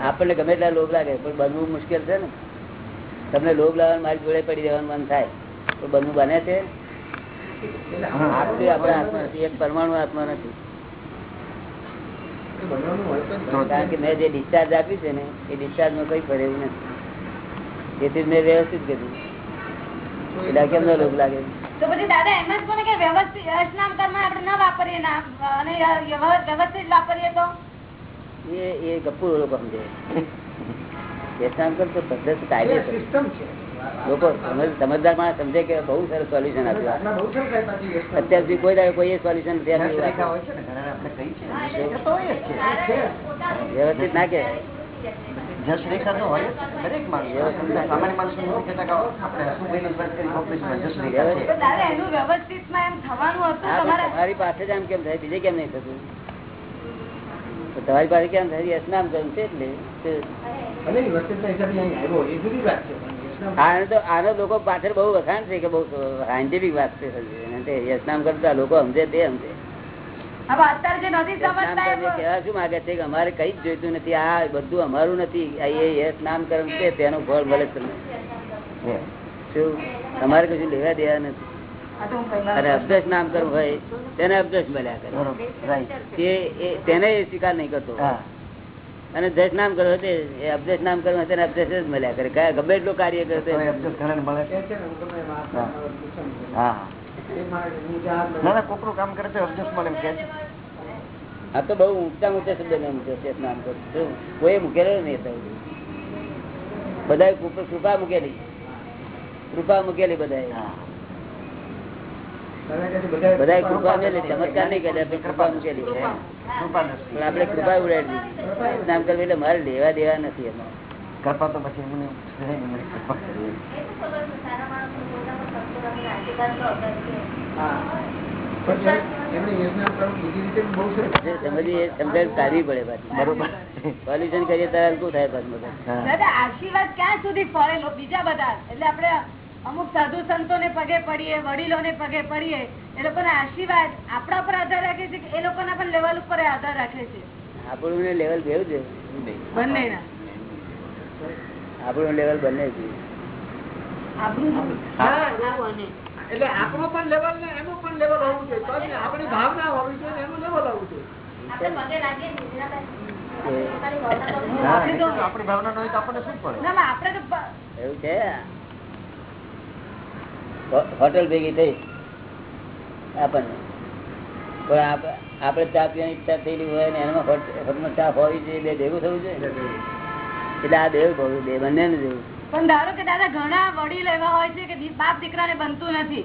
આપણને ગમે એટલા લોભ લાગે, પણ બનવું મુશ્કેલ છે ને. તમને લોભ લાવવાનું મારી જોડે પડી જવાનું મન થાય, પણ બનવું બને છે? આપણા હાથમાં નથી, એક પરમાણુ હાથમાં નથી. કારણ કે મેં જે ડિસ્ચાર્જ આપ્યું છે ને, એ ડિસ્ચાર્જમાં કઈ ફરે નથી. તેથી મેં વ્યવસ્થિત કર્યું. એટલે કેમ નો લોભ લાગે? તો પછી દાદા એમ જ કોને કે વ્યવસ્થિત યશ કર્મ આપણે ન વાપરીએ ના અને વ્યવસ્થિત વાપરીએ તો? એ એ ગપુ લોકો સમજે વેચાણ તો પદ્ધતિ કાયદે સિસ્ટમ છે. લોકો સમજ- સમજદાર માણસ સમજે કે બહુ સરસ સોલ્યુશન આપ્યું. અત્યાર સુધી કોઈ દાડે કોઈ સોલ્યુશન રેખા હોય છે ને ઘણા આપણે કહી છે. એ તો હોય જ છે વ્યવસ્થિત ના કે જસ રેખા તો હોય દરેક માણસ સામાન્ય માણસ કે આપણે તમારે પાસે જ આમ કેમ થાય? બીજે કેમ નહીં થતું? તમારી પાસે કેમ થાય? સ્નાન કરવું છે એટલે. યશ નામ આને લોકો પાછળ બહુ વખાણ છે કે બહુ સાયન્ટિફિક વાત છે યશનામ કરતા લોકો સમજે તે સમજે. અમારે કઈ જ જોઈતું નથી. આ બધું અમારું નથી. નામ કર્મ છે તેનું ફળ મળે તમને. શું? તમારે કશું લેવા દેવા નથી. અને અભ્યાસ નામ કરવું હોય તેને અભ્યાસ મળ્યા કરે. તેને એ સ્વીકાર નહીં કરતો અને દસ નામ કરો તે એ અભ્યાસ નામ કરવા તેને અભ્યાસ જ મળ્યા કરે. કયા ગમે એટલું કાર્ય કરે. હું. ના ના કોકરું કામ કરે છે મળે એમ કે છે. આ તો બહુ ઊંચા ઊંચા શબ્દ ને મૂક્યો છે નામ કરું કોઈ મૂકેલો નહીં બધા કૃપા મૂકેલી. કૃપા મૂકેલી છે બધા કૃપા મૂકેલી ચમત્કાર નહીં કર્યા કૃપા મૂકેલી. પણ આપણે કૃપા ઉડાડી દીધી. નામ કરવું એટલે મારે લેવા દેવા નથી એમાં. કૃપા તો પછી કરીએ ત્યારે થાય. દાદા આશીર્વાદ ક્યાં સુધી બીજા બધા. એટલે આપણે અમુક સાધુ સંતો ને પગે પડીએ વડીલો ને પગે પડીએ એ લોકોના આશીર્વાદ આપણા પર આધાર રાખે છે કે એ લોકોના પણ લેવલ ઉપર આધાર રાખે છે? આપણું લેવલ બેવું છે. બંનેના. આપણું લેવલ બંને છે. એટલે આપણું પણ લેવલ ને એનું પણ લેવલ હોવું જોઈએ. ને આપણી ભાવના હોવી જોઈએ એનું લેવલ હોવું જોઈએ. આપણી ભાવના ન તો આપણને શું પડે? ના ના, આપણે એવું છે? હો- ભેગી થઈ. આપણને. પણ આપણે ચા પીવાની ઈચ્છા થયેલી હોય ને એમાં હોટલમાં ચા હોવી જોઈએ બે ભેગું થવું જોઈએ? એટલે આ દેવું ભાવ બે બંને જેવું પણ ધારો કે દાદા ઘણા વડીલ એવા હોય છે કે બાપ દીકરાને બનતું નથી.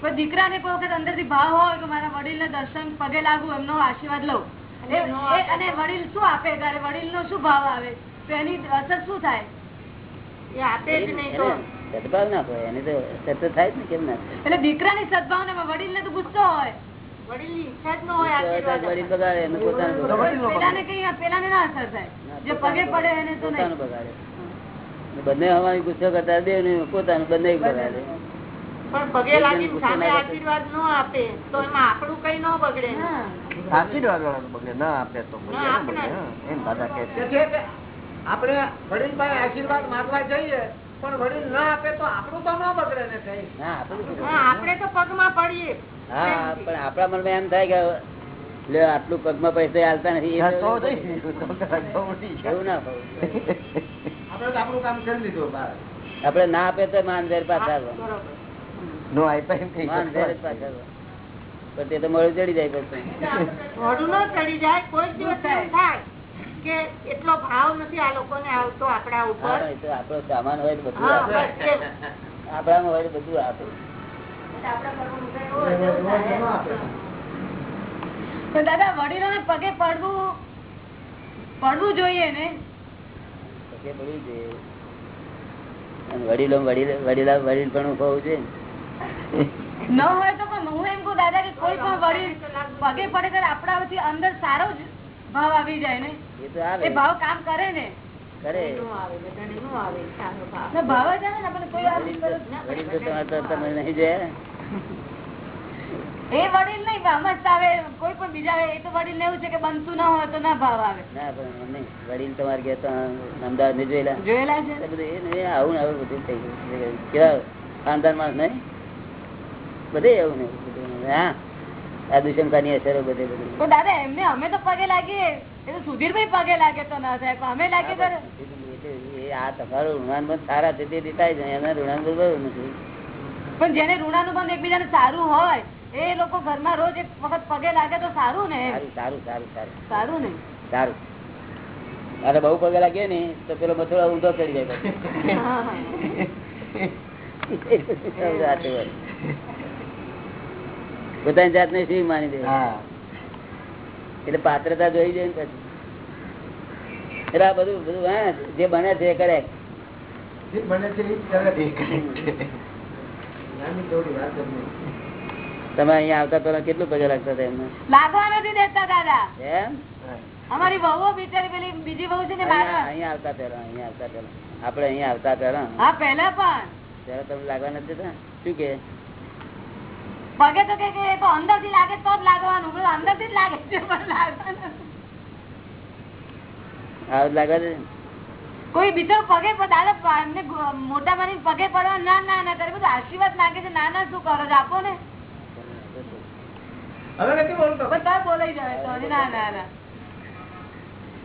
કોઈ દીકરાને કોઈ વખત અંદરથી ભાવ હોય કે મારા વડીલને દર્શન પગે લાગુ એમનો આશીર્વાદ લઉં. એ- એ- અને વડીલ શું આપે? ત્યારે વડીલનો શું ભાવ આવે? તો એની અસર શું થાય? એને સદભાવ ના હોય. એને તો સત્ય થાય ને કેમ ના એટલે દીકરાની સદભાવના વડીલને તો ગુસ્સો હોય. વડીલ બગાડે કઈ પેલાને ના અસર થાય. જે પગે પડે એને તો નહીં. બગાડે. બંને અમારી ગુસ્સો કરતા બે પોતાનું બંને. પણ પગે લાગીને સામે આશીર્વાદ ન આપે તો એમાં આપણું કઈ ન બગડે. આશીર્વાદ વાળાનું બગડે ના આપે તો ના, ને એમ દાદા કે આપણે વડીલ આશીર્વાદ માંગવા જઈએ પણ વડીલ ના આપે તો આપણું તો ન બગડે ને કઈ. હા આપણું શું હા, આપણે તો પગમાં પડીએ. હા પણ આપણા મનમાં એમ થાય કે લે આટલું પગમાં પૈસા હાલતા નથી. એવું ના આપડે ના આપે તો માનભેર પાછા નો. પણ તે તો મળું ચડી જાય ન ચડી જાય કોઈ દિવસ થાય કે એટલો ભાવ નથી આ લોકોને આવતો આપણા ઉપર. આપણો સામાન હોય બધું. આપણામાં હોય બધું આપે. ન દાદા વડીલોને પગે પડવું પડવું જોઈએ ને? પગે પડવું જોઈએ. વડીલો વડીલા વડીલ પણ હોવું જોઈએ ન હોય તો પણ હું એમ કહું દાદા કે કોઈ પણ વડીલ પગે પડે ત્યારે આપણાથી અંદર સારો જ ભાવ આવી જાય ને. એ તો આવે. ભાવ કામ કરે ને. કરે. નું આવે બધાને નું આવે સારો ભાવ. જ આવે ને આપણે કોઈ વડીલ તો તમારે તમે નહીં જોયા. એ વડીલ નહીં સમજતા હવે કોઈ પણ બીજા એ તો વડીલ એવું છે કે બનતું ના હોય તો ના ભાવ આવે. ના પણ વડીલ તમારે અમદાવાદ ને જોયેલા. જોયેલા છે? બધું આવું આવું બધું થઈ ગયું. કેવા ખાનદાન માણસ નહીં? બધે એવું નહીં હા આ દુષ્મકાની અસરો બધે બધું. તો દાદા એમને અમે તો પગે લાગીએ. એ તો સુધીરભાઈ પગે લાગે તો ના થાય પણ અમે લાગે કરે આ તમારું ઋણાનુબંધ સારા છે તે ઋણાનુબંધ બરોબર નથી. પણ જેને ઋણાનુબંધ એકબીજાને સારું હોય એ લોકો ઘરમાં રોજ એક વખત પગે લાગે તો સારું ને? સારું સારું સારું સારું. ને? સારું. અરે બહુ પગે લાગે ને તો પેલો મથુરા ઊંધો ચડી જાય પોતાની જાત ને શી માની દે. હા. એટલે પાત્રતા જોઈ જાય ને પછી. એટલે આ બધું બધું હા જે બને છે એ કરે. જે બને છે એ જ કરે તમે અહીંયા આવતા પેલા કેટલું પગે લાગતા હતા એમને? લાગવા નથી દેતા દાદા. એમ? અમારી વહુ બિચારી પેલી બીજી વહુ છે ને અહીંયા આવતા પેલા અહીંયા આવતા પેલા આપડે અહીંયા આવતા પેલા હા પેલા પણ. ત્યારે તમે લાગવા નથી દેતા? શું કે? પગે તો કે અંદરથી લાગે તો જ લાગવાનું. અંદરથી જ લાગે છે પણ લાગવાનું આવું લાગવા દે કોઈ બીજો પગે દાદા મોટા માની પગે પડવા ના ના ના કરે બધું આશીર્વાદ લાગે છે. ના ના શું કરો છો? આપો ને. હવે નથી બોલતો બધા બોલાઈ જાય તો. ના ના ના.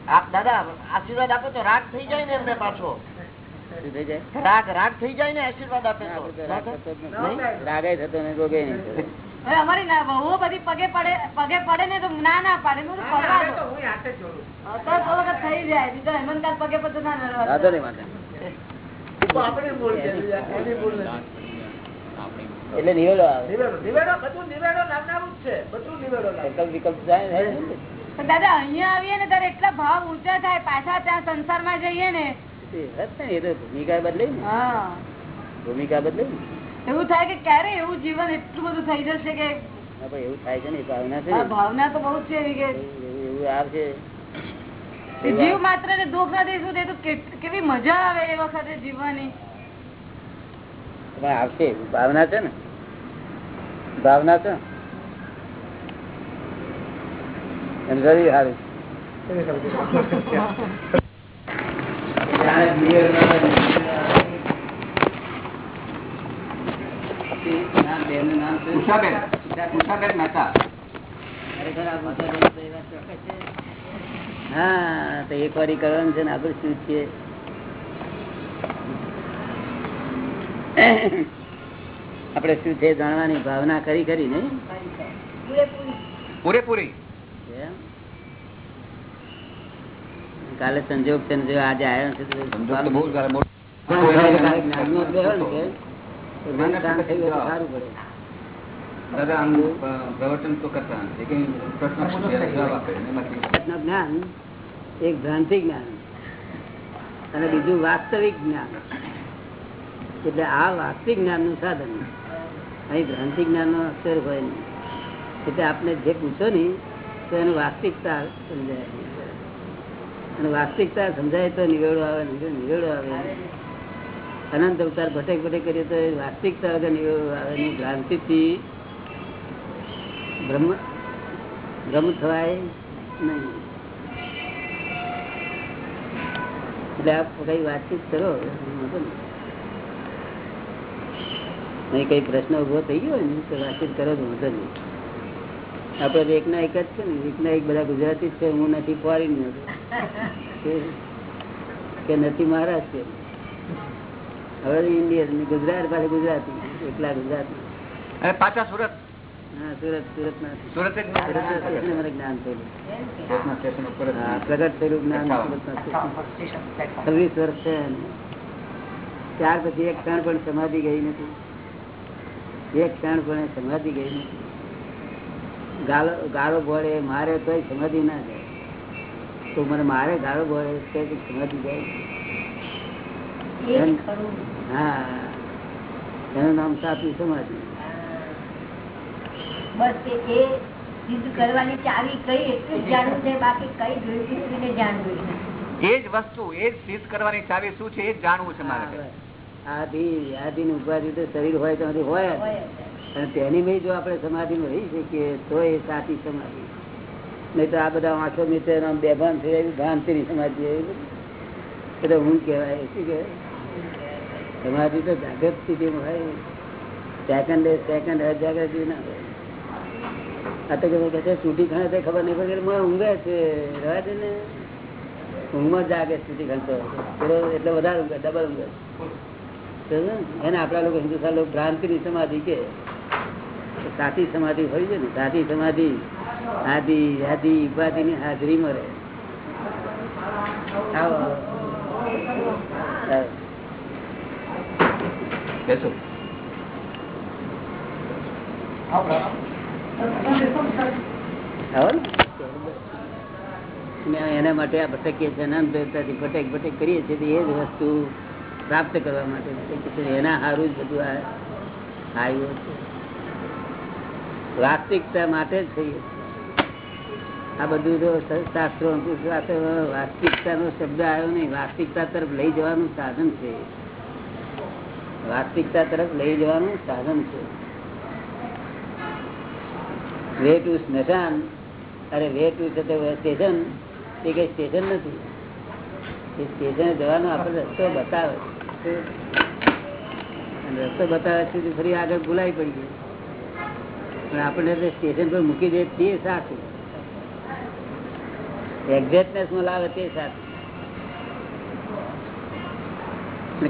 આપ દાદા આશીર્વાદ આપો તો રાગ થઈ જાય ને એમને પાછો. શું થઈ જાય? રાગ રાગ થઈ જાય ને આશીર્વાદ આપે તો. આપણે તો રાગ થતો જ ના નથી. થાય. રાગે થતો ને રોગે નહીં અમારી ના બહુ બધી પગે પડે પગે પડે ને તો ના ના પાડે. પડવા દો તો તો વખત થઈ જાય. બીજા હેમંતકાલ પગે પડતો ના ના વાંધો નહીં વાંધો નહીં. તો આપણી એટલે નિવેડો આવે. નિવેડો નિવેડો બધું નિવેડો લાવનારું જ છે. બધું નિવેડો લાવે વિકલ્પ વિકલ્પ થાય થાય ને. પણ દાદા અહિયાં આવીએ ને ત્યારે એટલા ભાવ ઊંચા થાય પાછા ત્યાં સંસારમાં જઈએ ને. એ હદ ને, એ તો ભૂમિકા બદલે ભૂમિકા બદલે એવું થાય કે ક્યારે એવું જીવન એટલું બધું થઈ જશે કે એવું થાય છે ને ભાવના છે. ભાવના તો બહુ જ છે એવી કે એવું એવું આવશે જીવ માત્ર ને દુઃખ નથી શું તે? તો કેવી મજા આવે એ વખતે જીવવાની. પણ આવશે. ભાવના છે ને? ભાવના છે? એમ જરૂરી સારું ઉષાબેન ઉષાબેન મહેતા. હા તો એક વાર કરવાનું છે ને આપણે શું છીએ આપણે શું છે જાણવાની ભાવના કરી કરી ને? પૂરેપૂરી. કાલે સંજોગ છે જો આજે આવ્યો છે જ્ઞાન એક ભ્રાંતિ જ્ઞાન અને બીજું વાસ્તવિક જ્ઞાન. એટલે આ વાસ્તવિક જ્ઞાનનું સાધન. અહીં ભ્રાંતિ જ્ઞાન નો અક્ષર હોય નહીં. એટલે આપને જે પૂછો ને, તો એનું વાસ્તવિકતા સમજાય. અને વાસ્તવિકતા સમજાય તો નિવેડો આવે નિવેડો આવે. અનંત અવતાર ભટેક ભટેક કરીએ તો વાસ્તવિકતા વગર નિવેડો આવે નહીં. ભ્રાંતિથી બ્રહ્મ બ્રહ્મ થવાય નહીં. એટલે આપ કઈ વાતચીત કરો નહીં. કઈ પ્રશ્ન ઊભો થઈ ગયો ને તો વાતચીત કરો તો વધુ નહીં. આપડે તો એકના એક જ છે ને એકના એક બધા ગુજરાતી જ છે હું નથી ફોરીન કે નથી મહારાષ્ટ્ર હવે ઇન્ડિયન ગુજરાત પાસે ગુજરાતી એકલા ગુજરાતી. પાછા સુરત? હા સુરત સુરત ના સુરત જ ના? સુરતના સ્ટેશને મને જ્ઞાન થયેલું. પ્રગટ થયેલું જ્ઞાન છવ્વીસ વર્ષ છે. ત્યાર પછી એક ક્ષણ પણ સમાધિ ગઈ નથી. એક ક્ષણ પણ સમાધિ ગઈ નથી ગાળો ગાળો ભોળે મારે તો સમાધિ ના જાય. તો મને મારે ગાળો ભોળે તો સમાધિ જાય? હા. એનું નામ સાચું સમાધિ. બસ એ એ સિદ્ધ કરવાની ચાવી કઈ એટલું જ જાણવું છે બાકી કઈ જોઈતું જાણવું એ જ વસ્તુ એ જ સિદ્ધ કરવાની ચાવી શું છે એ જ જાણવું છે મારે. આધિ આધિ ઉપાધિ તો શરીર હોય તો હોય. અને તેની મેં જો આપણે સમાધિમાં રહી શકીએ તો એ સાચી સમાધિ. નહીં તો આ બધા નીચે આમ બેભાન થઈ જાય ભ્રાંતિની સમાધિ એવી બધી. એ તો હું કહેવાય શું કહેવાય? સમાધિ તો જાગૃત સ્થિતિમાં હોય. સેકન્ડ સેકન્ડ અજાગૃતિ ના હોય. આ તો કે છે ચૂંટી ખણે તો ખબર નહીં પડે મને ઊંઘે છે. રહેવા દે ને. ઊંઘમાં જાગે ચૂંટી ખણતો એટલે વધારે ઊંઘે ડબલ ઊંઘે? એને આપણા લોકો હિન્દુસ્તાન લોકો ભ્રાંતિની સમાધિ કે સાચી સમાધિ હોય છે ને? સાચી સમાધિ આદિ આદિ ઉપાધિ ની હાજરી મરે. બેસો. એના માટે આ ભટકીએ છીએ અનંત ભટેક ભટેક કરીએ છીએ એ જ વસ્તુ પ્રાપ્ત કરવા માટે એના સારું જ બધું આવ્યું વાસ્તવિકતા માટે જ થઈએ આ બધું તો શાસ્ત્રો વાસ્તવિકતા નો શબ્દ આવ્યો નહીં. વાસ્તવિકતા તરફ લઈ જવાનું સાધન છે વાસ્તવિકતા તરફ લઈ જવાનું સાધન છે. વે ટુ સ્મશાન, અરે વે ટુ છે તે સ્ટેશન. એ કઈ સ્ટેશન નથી. એ સ્ટેશને જવાનો આપણે રસ્તો બતાવે છે. રસ્તો બતાવ્યા છે તો ફરી આગળ ભૂલાઈ પડી ગયું પણ આપણે સ્ટેશન પર મૂકી દે તે સાચું. એક્ઝેક્ટનેસમાં લાવે તે સાચું.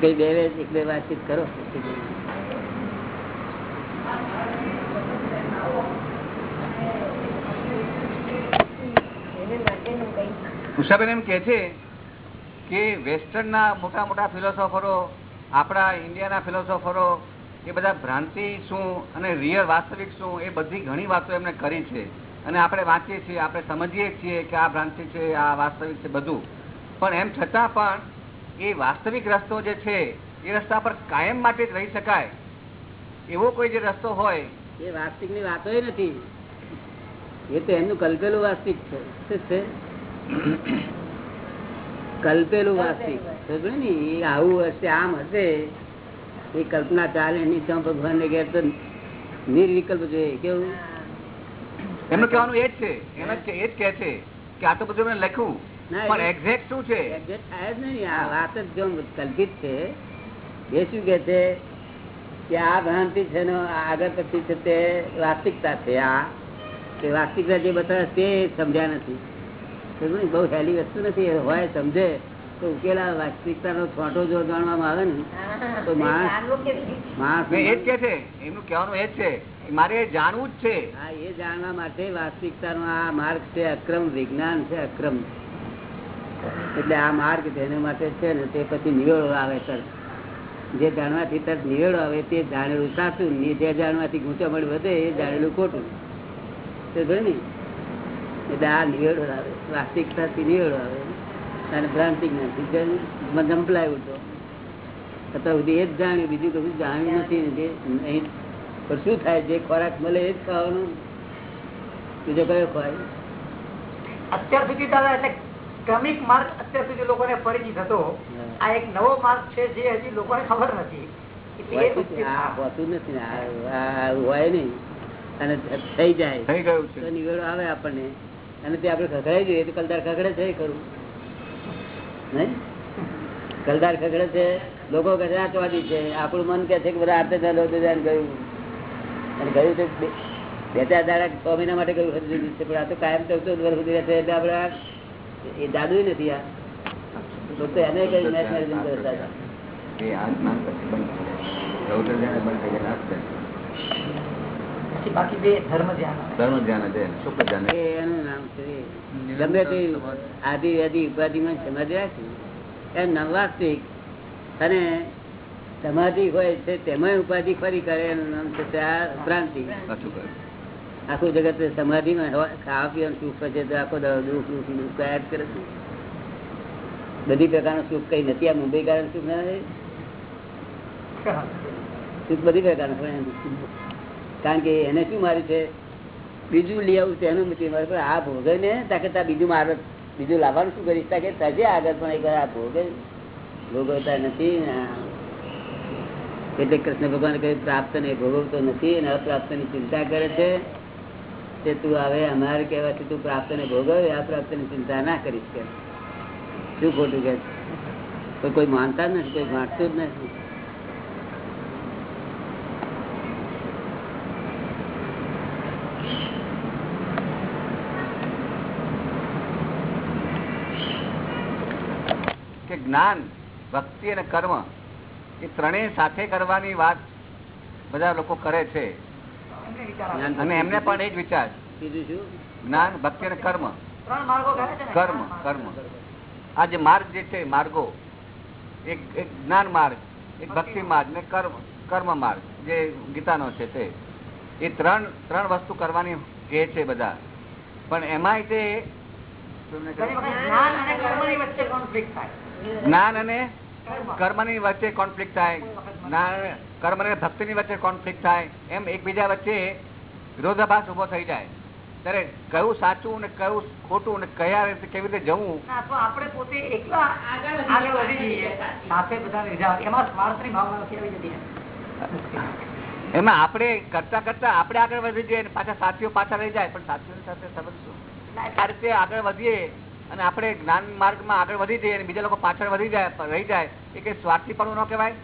કઈ બે બે એક બે વાતચીત કરો. ઉષાબેન એમ કે છે કે વેસ્ટર્નના મોટા મોટા ફિલોસોફરો, આપણા ઇન્ડિયાના ફિલોસોફરો, એ બધા ભ્રાંતિ શું અને રિયલ વાસ્તવિક શું, એ બધી ઘણી વાતો એમને કરી છે. અને આપણે વાંચીએ છીએ, આપણે સમજીએ છીએ કે આ ભ્રાંતિ છે, આ વાસ્તવિક છે, બધું. પણ એમ છતાં પણ એ વાસ્તવિક રસ્તો જે છે, એ રસ્તા પર કાયમ માટે જ રહી શકાય. એવો કોઈ જે રસ્તો હોય. એ વાસ્તવિકની વાતો નથી. એ તો એમનું કલ્પેલું વાસ્તવિક છે? કલ્પેલું વાસ્તવિક ને? એ આવું હશે આમ હશે. એ કલ્પના ચાલે નહીં ત્યાં ભગવાન ને ઘેર તો નિર્વિકલ્પ જોઈએ. કેવું? એમનું કહેવાનું એ જ છે. એમ જ એ જ કે છે કે આ તો બધું મેં લખ્યું. પણ એક્ઝેક્ટ શું છે? એક્ઝેક્ટ થાય જ નહીં. આ વાત જ જો કલ્પિત છે. એ શું કે છે? કે આ ભ્રાંતિ છે ને આગળ પછી છે તે વાસ્તવિકતા છે. આ તે વાસ્તવિકતા જે બતાવે તે સમજ્યા નથી? બહુ હેલી વસ્તુ નથી. હોય સમજે. તો ઉકેલા વાસ્તવિકતાનો છોટો જો જાણવામાં આવે ને તો માણસ માણસ એ જ કે છે એમનું કહેવાનું એ જ છે. મારે જાણવું જ છે. હા એ જાણવા માટે વાસ્તવિકતાનો આ માર્ગ છે અક્રમ વિજ્ઞાન છે અક્રમ. એટલે આ માર્ગ જેને માટે છે ને તે પછી નિવેડો આવે સર જે જાણવાથી તરત નિવેડો આવે તે જાણેલું સાચું ને જે જાણવાથી ગૂંચામણ વધે એ જાણેલું ખોટું. તે ને? એટલે આ નિવેડો આવે. વાસ્તવિકતાથી નિવેડો આવે. અને ભ્રાંતિ નથી. જંપલાય ઉઠો અત્યાર સુધી એ જ જાણ્યું બીજું કશું જાણ્યું નથી જે નહીં પણ શું થાય? જે ખોરાક મળે એ જ ખાવાનું. બીજો કયો ખોરાક? અત્યાર સુધી દાદા એટલે ક્રમિક માર્ગ અત્યાર સુધી લોકોને પરિચિત હતો. આ એક નવો માર્ગ છે જે હજી લોકોને ખબર નથી. એ હોતું હોતું નથી ને. આ- આ હોય નહીં. અને થઈ જાય. થઈ ગયું છે. નિવેડો આવે આપણને. અને તે આપણે ખખડાઈ જોઈએ તો કલદાર ખગડે છે ખરું. નહીં? કલદાર ખગડે છે લોકો કહે છે છે. આપણું મન કે છે કે બધા આરતે ચાલો તો ગયું. અને ગયું તો બે ચાર દાડા છ મહિના માટે ગયું હતું છે પણ આ તો કાયમ ચૌદ વર્ષ સુધી રહેશે એટલે આપણે એ દાદુ નથી આ. તો એને કઈ મેચ મેરેજ કરતા હતા. એ આ બંધ થઈ જાય પછી બાકી બે ધર્મ ધ્યાન ધર્મ ધ્યાન છે શુક્ર ધ્યાન એનું નામ છે. ગમે તે આદિ આદિ ઉપાધિમાં સમાધિ રાખી એમ નવાસ્તિક અને સમાધિ હોય છે તેમાં ઉપાધિ ફરી કરે એનું નામ છે આ ભ્રાંતિ. આખું જગત સમાધિમાં ખાવા પીવાનું સુખ છે તો આખો દુઃખ દુઃખ દુઃખ કયા કરે છે. બધી પ્રકારનું સુખ કઈ નથી આ મુંબઈ કારણ સુખ ના સુખ બધી પ્રકારનું. કારણ કે એને શું માર્યું છે? બીજું લઈ આવું તેનું મૂકી મારે પણ આ ભોગે ને તાકે બીજું મારે, બીજું લાવવાનું શું કરીશ તાકે તજે આગળ પણ એક આ ભોગે ભોગવતા નથી. એટલે કૃષ્ણ ભગવાન કહ્યું પ્રાપ્ત ને ભોગવતો નથી અને અપ્રાપ્તની ચિંતા કરે છે. તે તું હવે અમારે કહેવાથી તું પ્રાપ્ત ને ભોગવે અપ્રાપ્તની ચિંતા ના કરીશ કે. શું ખોટું કે? કોઈ કોઈ માનતા જ નથી, કોઈ વાંચતું જ નથી. જ્ઞાન ભક્તિ અને કર્મ એ ત્રણેય સાથે કરવાની વાત બધા લોકો કરે છે. એમને અને એમને પણ એ જ વિચાર. જ્ઞાન ભક્તિ અને કર્મ. માર્ગો કહે છે ને? કર્મ કર્મ. આ જે માર્ગ જે છે માર્ગો એક એક જ્ઞાન માર્ગ એક ભક્તિ માર્ગ ને કર્મ કર્મ માર્ગ જે ગીતાનો છે તે. એ ત્રણ ત્રણ વસ્તુ કરવાની કહે છે બધા. પણ એમાંય તે જ્ઞાન અને કર્મની વચ્ચે કોન્ફ્લિક્ટ થાય. જ્ઞાન અને કર્મ. ની. વચ્ચે કોન્ફ્લિક્ટ થાય કર્મ અને ભક્તિની વચ્ચે કોન્ફ્લિક્ટ થાય. એમ એકબીજા વચ્ચે વિરોધાભાસ ઊભો થઈ જાય. ત્યારે કયું સાચું ને કયું ખોટું ને કયા રીતે કેવી રીતે જવું? આપણે પોતે એકલા આગળ વધી જઈએ. સાથે બધાને લીધા. એમાં સ્વાર્થની ભાવના નથી આવી જતી એમાં આપણે કરતા કરતા આપણે આગળ વધી જઈએ પાછા સાથીઓ પાછા રહી જાય. પણ સાથીઓની સાથે સંબંધ શું? આ રીતે આગળ વધીએ અને આપણે જ્ઞાન માર્ગમાં આગળ વધી જઈએ અને બીજા લોકો પાછળ વધી જાય રહી જાય એ કઈ સ્વાર્થી પણ ન કહેવાય?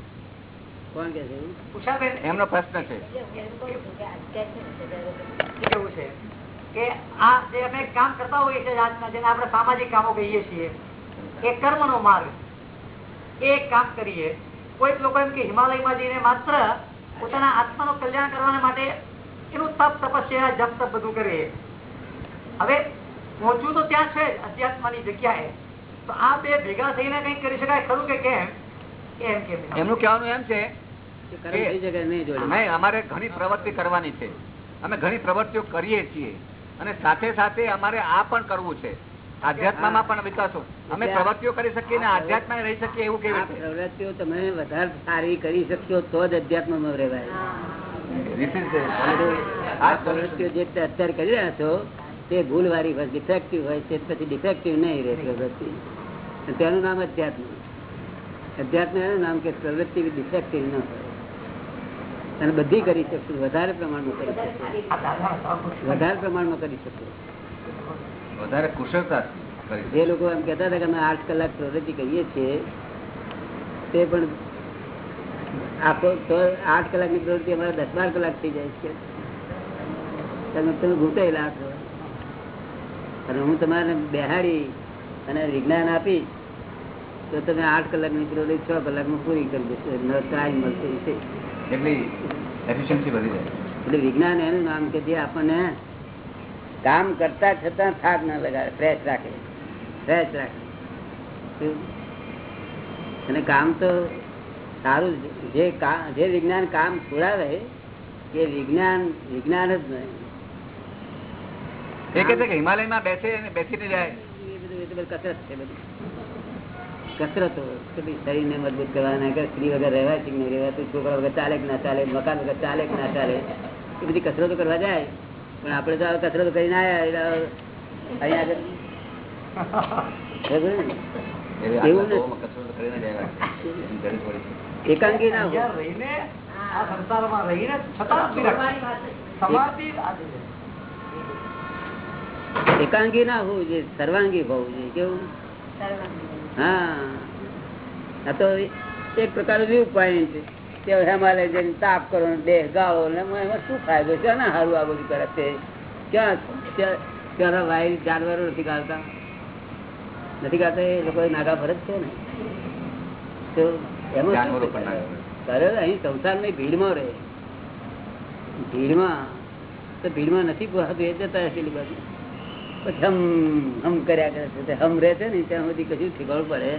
કોણ કે છે? ઉષાબેન એમનો પ્રશ્ન છે. કેવું છે? કે આ જે આપણે કામ કરતા હોઈએ છીએ આજના જેને આપણે સામાજિક કામો કહીએ છીએ એ કર્મનો માર્ગ. એ કામ કરીએ કોઈક લોકો એમ કે હિમાલયમાં જઈને માત્ર પોતાના આત્માનું કલ્યાણ કરવા માટે એનું તપ તપસ્યા જપ તપ બધું કરે હવે પહોંચવું તો ત્યાં છે અધ્યાત્મની જગ્યાએ. તો આ બે ભેગા થઈને કઈ કરી શકાય ખરું કે કેમ? એમ કેમ એમનું કહેવાનું એમ છે અમારે ઘણી પ્રવૃત્તિ કરવાની છે. અમે ઘણી પ્રવૃત્તિઓ કરીએ છીએ. અને સાથે સાથે અમારે આ પણ કરવું છે. આધ્યાત્મમાં પણ વિકાસો. અમે પ્રવૃત્તિઓ કરી શકીએ ને આધ્યાત્મ રહી શકીએ એવું કેવી રીતે? પ્રવૃત્તિઓ તમે વધારે સારી કરી શકશો તો જ અધ્યાત્મમાં રહેવાય. આ પ્રવૃત્તિઓ જે અત્યારે કરી રહ્યા છો તે ભૂલ વાળી હોય ડિફેક્ટિવ હોય છે પછી ડિફેક્ટિવ નહીં રહે પ્રવૃત્તિ. તેનું નામ અધ્યાત્મ. અધ્યાત્મ એનું નામ કે પ્રવૃત્તિ ડિફેક્ટિવ ન હોય. અને બધી કરી શકશું વધારે પ્રમાણમાં કરી શકશું. વધારે પ્રમાણમાં કરી શકશું. વધારે કુશળતા જે લોકો એમ કહેતા હતા કે અમે આઠ કલાક પ્રવૃત્તિ કરીએ છીએ તે પણ આખો તો આઠ કલાકની પ્રવૃત્તિ અમારે દસ બાર કલાક થઈ જાય છે. તમે તમે ઘૂંટાયેલા છો અને હું તમારે બેહાડી અને વિજ્ઞાન આપીશ તો તમે આઠ કલાકની પ્રવૃત્તિ છ કલાકમાં પૂરી કરી દેશો. ટાઈમ મળશે છે. એટલી વિજ્ઞાન એનું નામ કે જે આપણને કામ કરતા છતાં થાક ના લગાડે ફ્રેશ રાખે. ફ્રેશ રાખે. અને કામ તો સારું જ. જે કામ જે વિજ્ઞાન કામ છોડાવે એ વિજ્ઞાન વિજ્ઞાન જ નહીં. એ કે છે કે હિમાલયમાં બેસે અને બેસીને જાય. એ બધું એ કસરત છે બધી. કસરતો શરીરને મજબૂત કરવાના કે સ્ત્રી વગર રહેવાય છે નહીં રહેવાતું છોકરા વગર ચાલે કે ના ચાલે મકાન વગર ચાલે કે ના ચાલે. એ બધી કસરતો કરવા જાય. પણ આપણે તો કસરતો કરીને આવ્યા એટલે અહીંયા આગળ? એવી. એકાંકી ના હોય. રહીને આ સંસારમાં રહીને છતાં સમાધિ. એકાંગી ના હોવું જોઈએ સર્વાંગી હોવું જોઈએ કેવું? હા. આ તો એક પ્રકારનું વ્યૂ પોઈન્ટ કે હિમાલય જઈને તાપ કરો ને દેહ ગાળો ને એમાં શું ફાયદો છે? ને સારું આ બધું કરે છે? ક્યાં વાયર જાનવરો નથી ગાળતા? નથી ગાતા એ લોકો નાગા ફરજ છે ને? તો એમાં કરે અહીં સંસારની ભીડમાં રહે. ભીડમાં તો ભીડમાં નથી પોહાતું એ જતા હશે બાજુ? પછી હમ હમ કર્યા કરે છે. હમ રહે છે ને ત્યાં સુધી કશું ઠીકાણું પડે.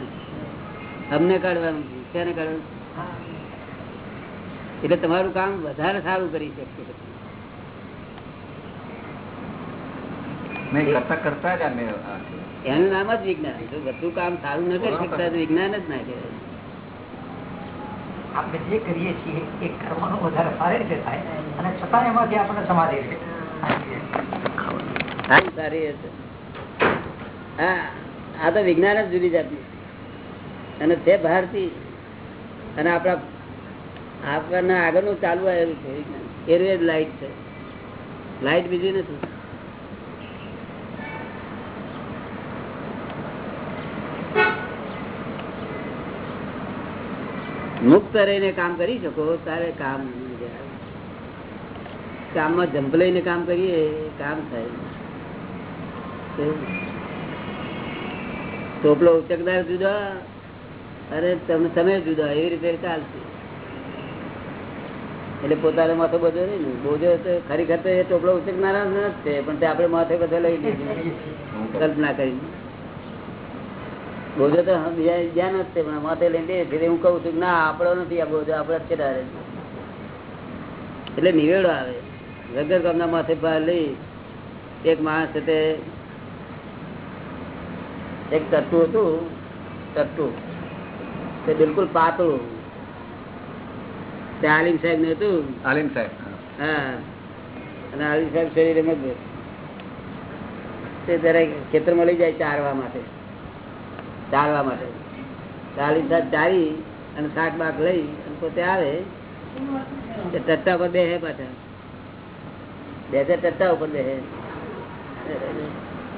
હમને કાઢવાનું ક્યાંને કાઢવાનું એટલે તમારું કામ વધારે સારું કરી શકશે. એનું નામ જ વિજ્ઞાન જો બધું કામ સારું ન કરી શકતા તો વિજ્ઞાન જ ના કહેવાય. આપણે જે કરીએ છીએ એ કર્મનો વધારે સારી રીતે થાય. અને છતાં એમાંથી આપણને સમાધિ રહે. આ તો વિજ્ઞાન જ જુદી જાતનું અને તે ભારતી અને આપણા આપણને આગળનું ચાલુ આવેલું છે એરવે લાઈટ છે. લાઈટ બીજી નથી. મુક્ત રહીને કામ કરી શકો, તારે કામ કામમાં જંપ લઈને કામ કરીએ, કામ થાય? ટોપલો ઉચકદાર જુદા, અરે તમે તમે જુદા, એવી રીતે ચાલશે. એટલે પોતાને માથે બધો નહીં ને બોજો તો ખરેખર તો એ ટોપલો ઉચકનારા જ છે, પણ તે આપણે માથે બધો લઈ લીધું કલ્પના કરીને બોજો તો બીજા જ્યાં જ છે, પણ માથે લઈને દે એટલે હું કહું છું ના, આપણો નથી આ બોજો આપણે જ છે. એટલે નિવેડો આવે. વગર કામના માથે બહાર લઈ, એક માણસ તે એક ટટ્ટુ હતું ટટ્ટુ તે બિલકુલ પાતળું. તે આલિમ સાહેબ ને હતું. આલિમ સાહેબ હા. અને આલિમ સાહેબ શરીર એમ જ તે દરેક ખેતરમાં લઈ જાય ચારવા માટે. ચારવા માટે. આલિમ સાહેબ ચારી અને શાક બાક લઈ અને પોતે આવે. તે ટટ્ટા પર બેસે પાછા. બેસે ટટ્ટા ઉપર બેસે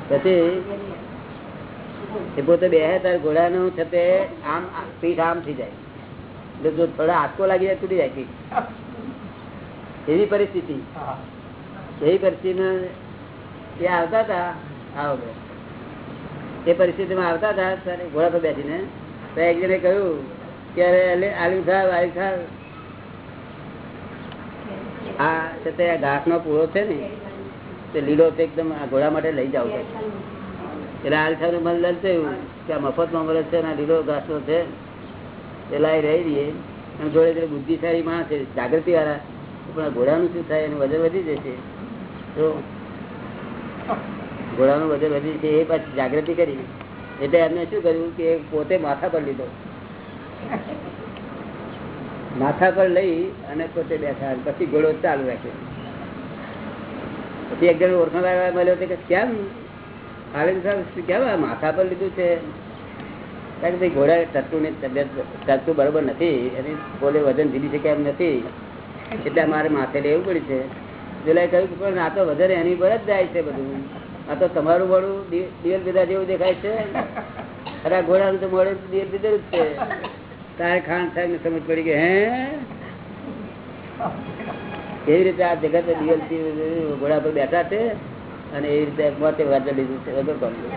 પછી એ પોતે બે તાર ઘોડાનું છે તે આમ પીઠ આમ થઈ જાય. એટલે જો થોડા આટકો લાગી જાય તૂટી જાય પીઠ. એવી પરિસ્થિતિ. એવી પરિસ્થિતિમાં એ આવતા હતા આવો એ પરિસ્થિતિમાં આવતા હતા ત્યારે ઘોડા પર બેસીને તો એક જણે કહ્યું અલે- આલિમ સાહેબ આલુ સાહેબ આ છે તે ઘાસ નો પૂળો છે ને તે લીલો એકદમ આ ઘોડા માટે લઈ જાવ કે એટલે હાલ સાહેબ મને લલચાયું કે આ મફતમાં મળે છે લીલો ઘાસો છે, એ લાઈ રહી રહીએ અને જોડે જોડે બુદ્ધિશાળી માણસ જાગૃતિ વાળા પણ ઘોડાનું શું થાય? એનું વજન વધી જશે. તો ઘોડાનું વજન વધી જશે એ પાછી જાગૃતિ કરી એટલે એમને શું કર્યું કે પોતે માથા પર લીધો. માથા પર લઈ અને પોતે બેઠા. પછી ઘોડો ચાલુ રાખ્યો. પછી એક જણ ઓળખાણ મળ્યો કે કેમ? આનંદ માથા પર લીધું છે? કારણ કે ઘોડા ટટ્ટુ ની તબિયત ટટ્ટુ બરોબર નથી, એની બોલે વજન ઝીલી શકે એમ નથી. એટલે મારે માથે લેવું પડ્યું છે. પેલા કહ્યું પણ આ તો વધારે એની પર જ જાય છે બધું. આ તો તમારું મોડું દિ- દિવેલ પીધા જેવું દેખાય છે. અરે ઘોડાનું તો મોડે દિવેલ પીધેલું જ છે. તારે ખાન સાહેબ ને સમજ પડી કે, હે? એવી રીતે આ જગત દિવેલ ઘોડા પર બેઠા છે? અને એ રીતે મોતે વાંચે લીધું છે વગર કામનું.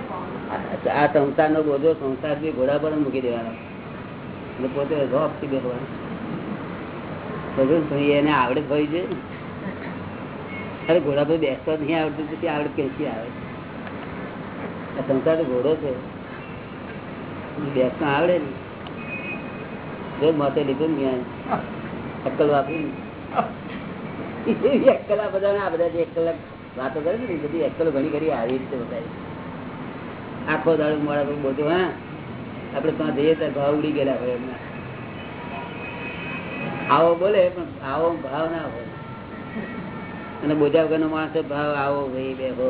આ- સંસારનો બોધો સંસાર બી ઘોડા પર મૂકી દેવાનો. એટલે પોતે રોપથી બેસવાનો. બધું એને આવડત હોય છે. અરે ઘોડા પર બેસતો નહીં આવડતું પછી આવડત કેસી આવે? આ સંસાર તો ઘોડો છે. બેસતા આવડે ને જો મોતે લીધું ને અક્કલ વાપરી. અક્કલ આ બધા આ બધા જે એક કલાક વાતો કરે ને બધી અક્કલો ઘણી ઘણી આવી રીતે બતાવી આખો દાડો મોડા પર બધું હા આપડે ત્યાં જઈએ ત્યારે ભાવ ઉડી ગયેલા હોય એમના. આવો બોલે, પણ આવો ભાવ ના હોય. અને બોજા વગરનો માણસ ભાવ આવો, ભાઈ, બે હો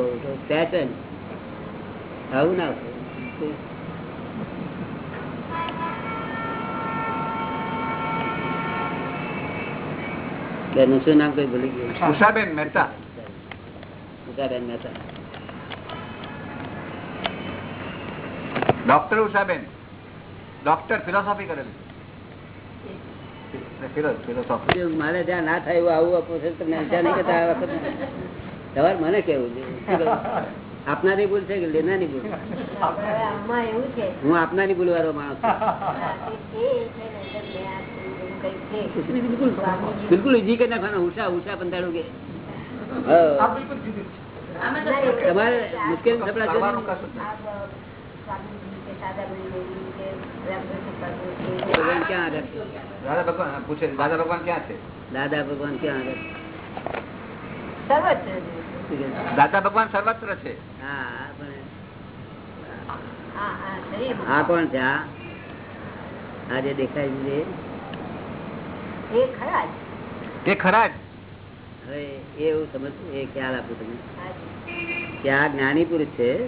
ફેશન આવું ના હોય. શું નામ કઈ ભૂલી ગયું? Mehta. Ushaben Mehta doctor Ushaben doctor philosophy. કરેલી મારે ત્યાં ના થાય એવું આવું આપવું તમને નહીં કરતા આ વખત. મને કેવું? આપનારી ભૂલ છે કે લેનારી ભૂલ? છે. હું આપનારી ભૂલ વાળો માણસ બિલકુલ બિલકુલ ઈજી કરી નાખવાનો ઉષા ઉષા પંતાળું કે. તમારે મુશ્કેલ? દાદા ભગવાન પૂછે દાદા ભગવાન ક્યાં છે? દાદા ભગવાન ક્યાં આગળ સર્વત્ર દાદા ભગવાન સર્વત્ર છે. હા પણ આ આ શરીરમાં. આ કોણ છે આ આ દેખાય છે. એ ખરા જ. એ ખરા જ? હવે એવું સમજ એ ખ્યાલ આપું તમને. કે આ જ્ઞાની પુરુષ છે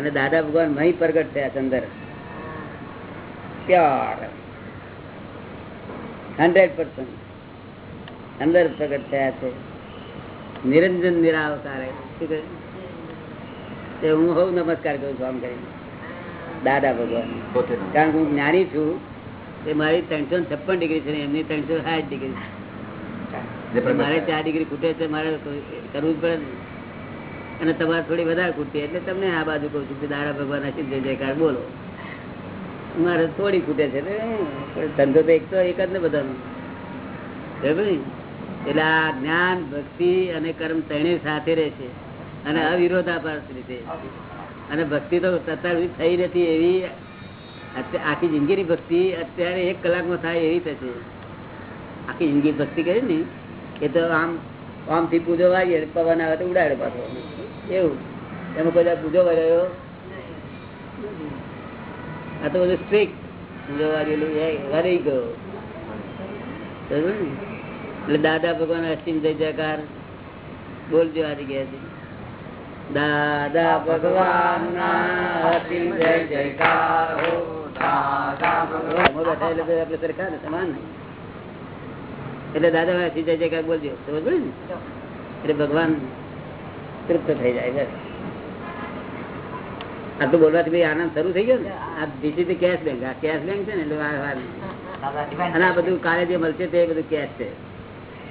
અને દાદા ભગવાન મહી પ્રગટ થયા છે અંદર. પ્યોર. હંડ્રેડ પર્સન્ટ અંદર પ્રગટ થયા છે. નિરંજન નિરાવતાર. શું કહે? તે હું હવ નમસ્કાર કરું છું આમ કરી દાદા ભગવાન. પોતે કારણ કે હું જ્ઞાની છું. એ મારી ત્રણસો છપ્પન ડિગ્રી છે ને એમની ત્રણસો સાઠ ડિગ્રી પ્રગટ મારે ચાર ડિગ્રી ખૂટે છે મારે કરવું પડે અને તમારે થોડી વધારે ખૂટતી એટલે તમને આ બાજુ કહું છું કે દાડા ભગવાન જય જયકાર બોલો. મારે થોડી ખૂટે છે ધંધો તો એક તો એક જ ને બધાનો. એટલે આ જ્ઞાન ભક્તિ અને કર્મ ત્રણેય સાથે રહેશે અને અવિરોધાભાસ રીતે. અને ભક્તિ તો અત્યાર થઈ નથી એવી. આખી જિંદગીની ભક્તિ અત્યારે એક કલાકમાં થાય એવી થશે. આખી જિંદગી ભક્તિ કરી ને એ તો આમ, આમથી પૂજો વાગીએ, પવન આવે તો ઉડાડે પાછો. એવું. એમાં કોઈ પૂજો કર્યો? આ તો બધું સ્ટ્રીક પૂજો વાગેલું વરી ગયો? એટલે દાદા ભગવાન અસીમ થઈ જયકાર. બોલજો હારી ગયા છે દાદા ભગવાન અસીમ જય જયકાર હો, દાદા ભગવાન. બેઠા એટલે આપણે સરખા ને સમાન. ને એટલે દાદા ભાઈ જય જયકાર બોલજો. સમજ ને? એટલે ભગવાન તૃપ્ત થઈ જાય બસ. આટલું બોલવાથી ભાઈ આનંદ શરૂ થઈ ગયો ને. આ ધીસ ઇઝ કેશ બેંક આ કેશ બેંક છે ને એટલે. અને આ બધું કાલે જે મળશે તે બધું કેશ છે.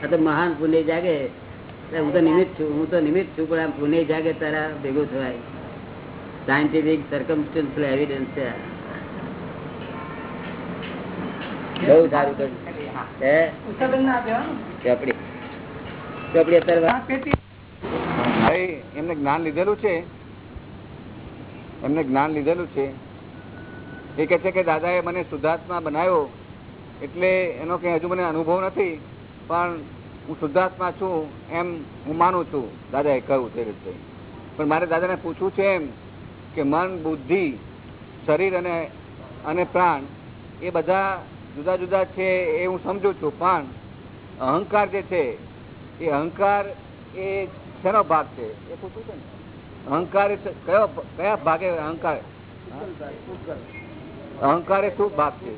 આ તો મહાન પુણ્ય જાગે. એટલે હું તો નિમિત્ત છું હું તો નિમિત્ત છું પણ આ પુણ્ય જાગે તારા ભેગું થવાય. સાયન્ટિફિક સર્કમસ્ટન્સ એવિડન્સ છે. બહુ સારું કર્યું. એમને જ્ઞાન લીધેલું છે. એમને જ્ઞાન લીધેલું છે. એ કે છે કે દાદાએ મને શુદ્ધાત્મા બનાવ્યો એટલે એનો કઈ હજુ મને અનુભવ નથી પણ હું શુદ્ધાત્મા છું એમ હું માનું છું દાદાએ કહ્યું તે રીતે. પણ મારે દાદાને પૂછવું છે એમ કે મન બુદ્ધિ શરીર અને અને પ્રાણ એ બધા જુદા જુદા છે એ હું સમજુ છું પણ અહંકાર જે છે એ અહંકાર એ શેનો ભાગ છે? એ પૂછું છે અહંકાર કયો કયા ભાગે અહંકાર? અહંકાર એ શું ભાગ છે?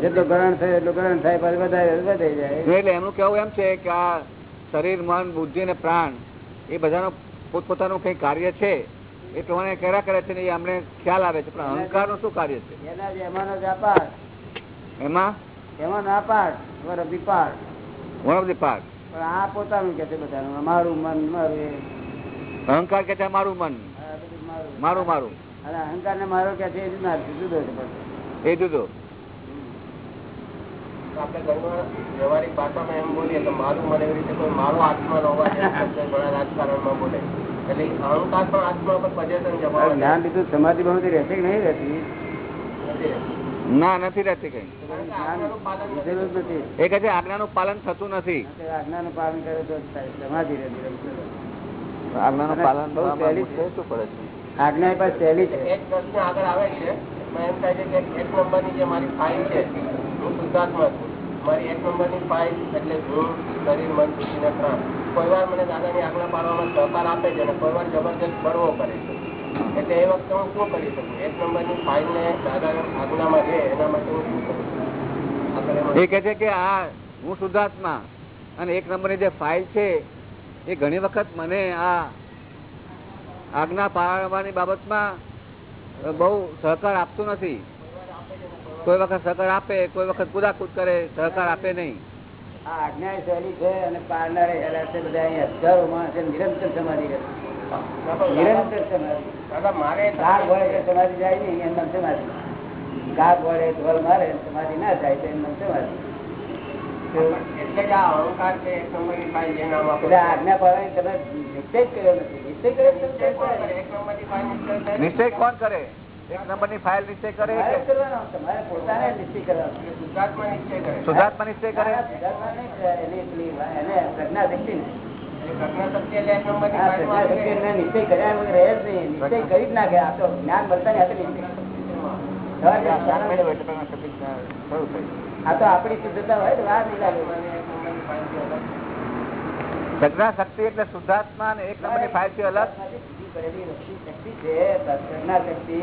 જેટલું ગ્રહણ થાય એટલું ગ્રહણ થાય વધારે વધે જાય. એટલે એમનું કેવું એમ છે કે આ શરીર મન બુદ્ધિ અને પ્રાણ એ બધાનો પોતપોતાનું કઈ કાર્ય છે? એ પ્રમાણે કર્યા કરે છે ને એ અમને ખ્યાલ આવે છે. પણ અહંકારનું શું કાર્ય છે? એમાં એમાં? એમાંનો અપાર વર વન ઓફ ધી પાર્ટ પણ આ પોતાનું કે છે બધાનું. મારું મન મારું અહંકાર કે છે મારું મન? મારું. મારું અને અહંકાર ને મારો કે છે એ જુદા જુદો છે એ જુદો. આપણે ઘરમાં વ્યવહારિક ભાષામાં એમ બોલીએ તો મારું મને એવી રીતે કોઈ મારો આત્મા નો અવાજ ઘણા રાજકારણમાં બોલે. જ્ઞાન લીધું સમાધિ બહુ રહેશે કે નહીં રહેતી? ના નથી રહેતી કઈ. એ કહે છે આજ્ઞાનું પાલન થતું નથી. આજ્ઞા નું પાલન કરે તો સમાધિ રહેતી રહેતી. આજ્ઞાનું પાલન બહુ સહેલી શું પડે છે? આજ્ઞા એ સહેલી છે. એક પ્રશ્ન આગળ આવે છે એમ થાય છે કે એક નંબરની જે મારી ફાઇલ છે હું શુદ્ધાત્મા છું. મારી એક નંબરની ફાઇલ એટલે હું શરીર, મન બુદ્ધિને પ્રાણ. કોઈ વાર મને દાદાની આજ્ઞા પાડવામાં સહકાર આપે છે અને કોઈ વાર જબરજસ્ત બળવો કરે છે. એટલે એ વખતે હું શું કરી શકું? એક નંબરની ફાઇલ દાદા આજ્ઞામાં રહે એના માટે હું શું કરું? એ કહે છે કે આ હું શુદ્ધાત્મા અને એક નંબરની જે ફાઇલ છે, એ ઘણી વખત મને આ આજ્ઞા પાળવાની બાબતમાં બહુ સહકાર આપતું નથી. કોઈ વખત સહકાર આપે કોઈ વખત કુદાકુદ કરે સહકાર આપે નહીં. આ આજ્ઞા એ છે અને પારનારે હેલા છે બધા અહીં હજારો માણસ નિરંતર સમાધિ રહે. નિરંતર સમાધિ. મારે ગાળ વળે કે સમાધિ જાય નહીં એમ નામ સમાધિ. ગાળ વળે ઢોલ મારે સમાધિ ના થાય તો એમ નામ સમાધિ. એટલે આ અહંકાર છે એક નંબરની ફાઇલ જે નામ આપો એટલે આ આજ્ઞા પાડવાની તમે નિશ્ચય કર્યો નથી. નિશ્ચય કર્યો નિશ્ચય કોણ કરે? નંબરની ફાઇલ નિશ્ચય કરે? નિશ્ચય એને પ્રજ્ઞા શક્તિ એટલે શુદ્ધાત્મા એક જ્ઞાન ને ફાઇલથી અલગ કરેલી શક્તિ છે પ્રજ્ઞા શક્તિ